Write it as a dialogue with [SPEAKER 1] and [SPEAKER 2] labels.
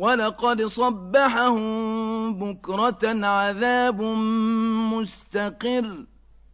[SPEAKER 1] وَلَقَدْ صَبَّحَهُم بُكْرَةً عَذَابٌ مُّسْتَقِرٌّ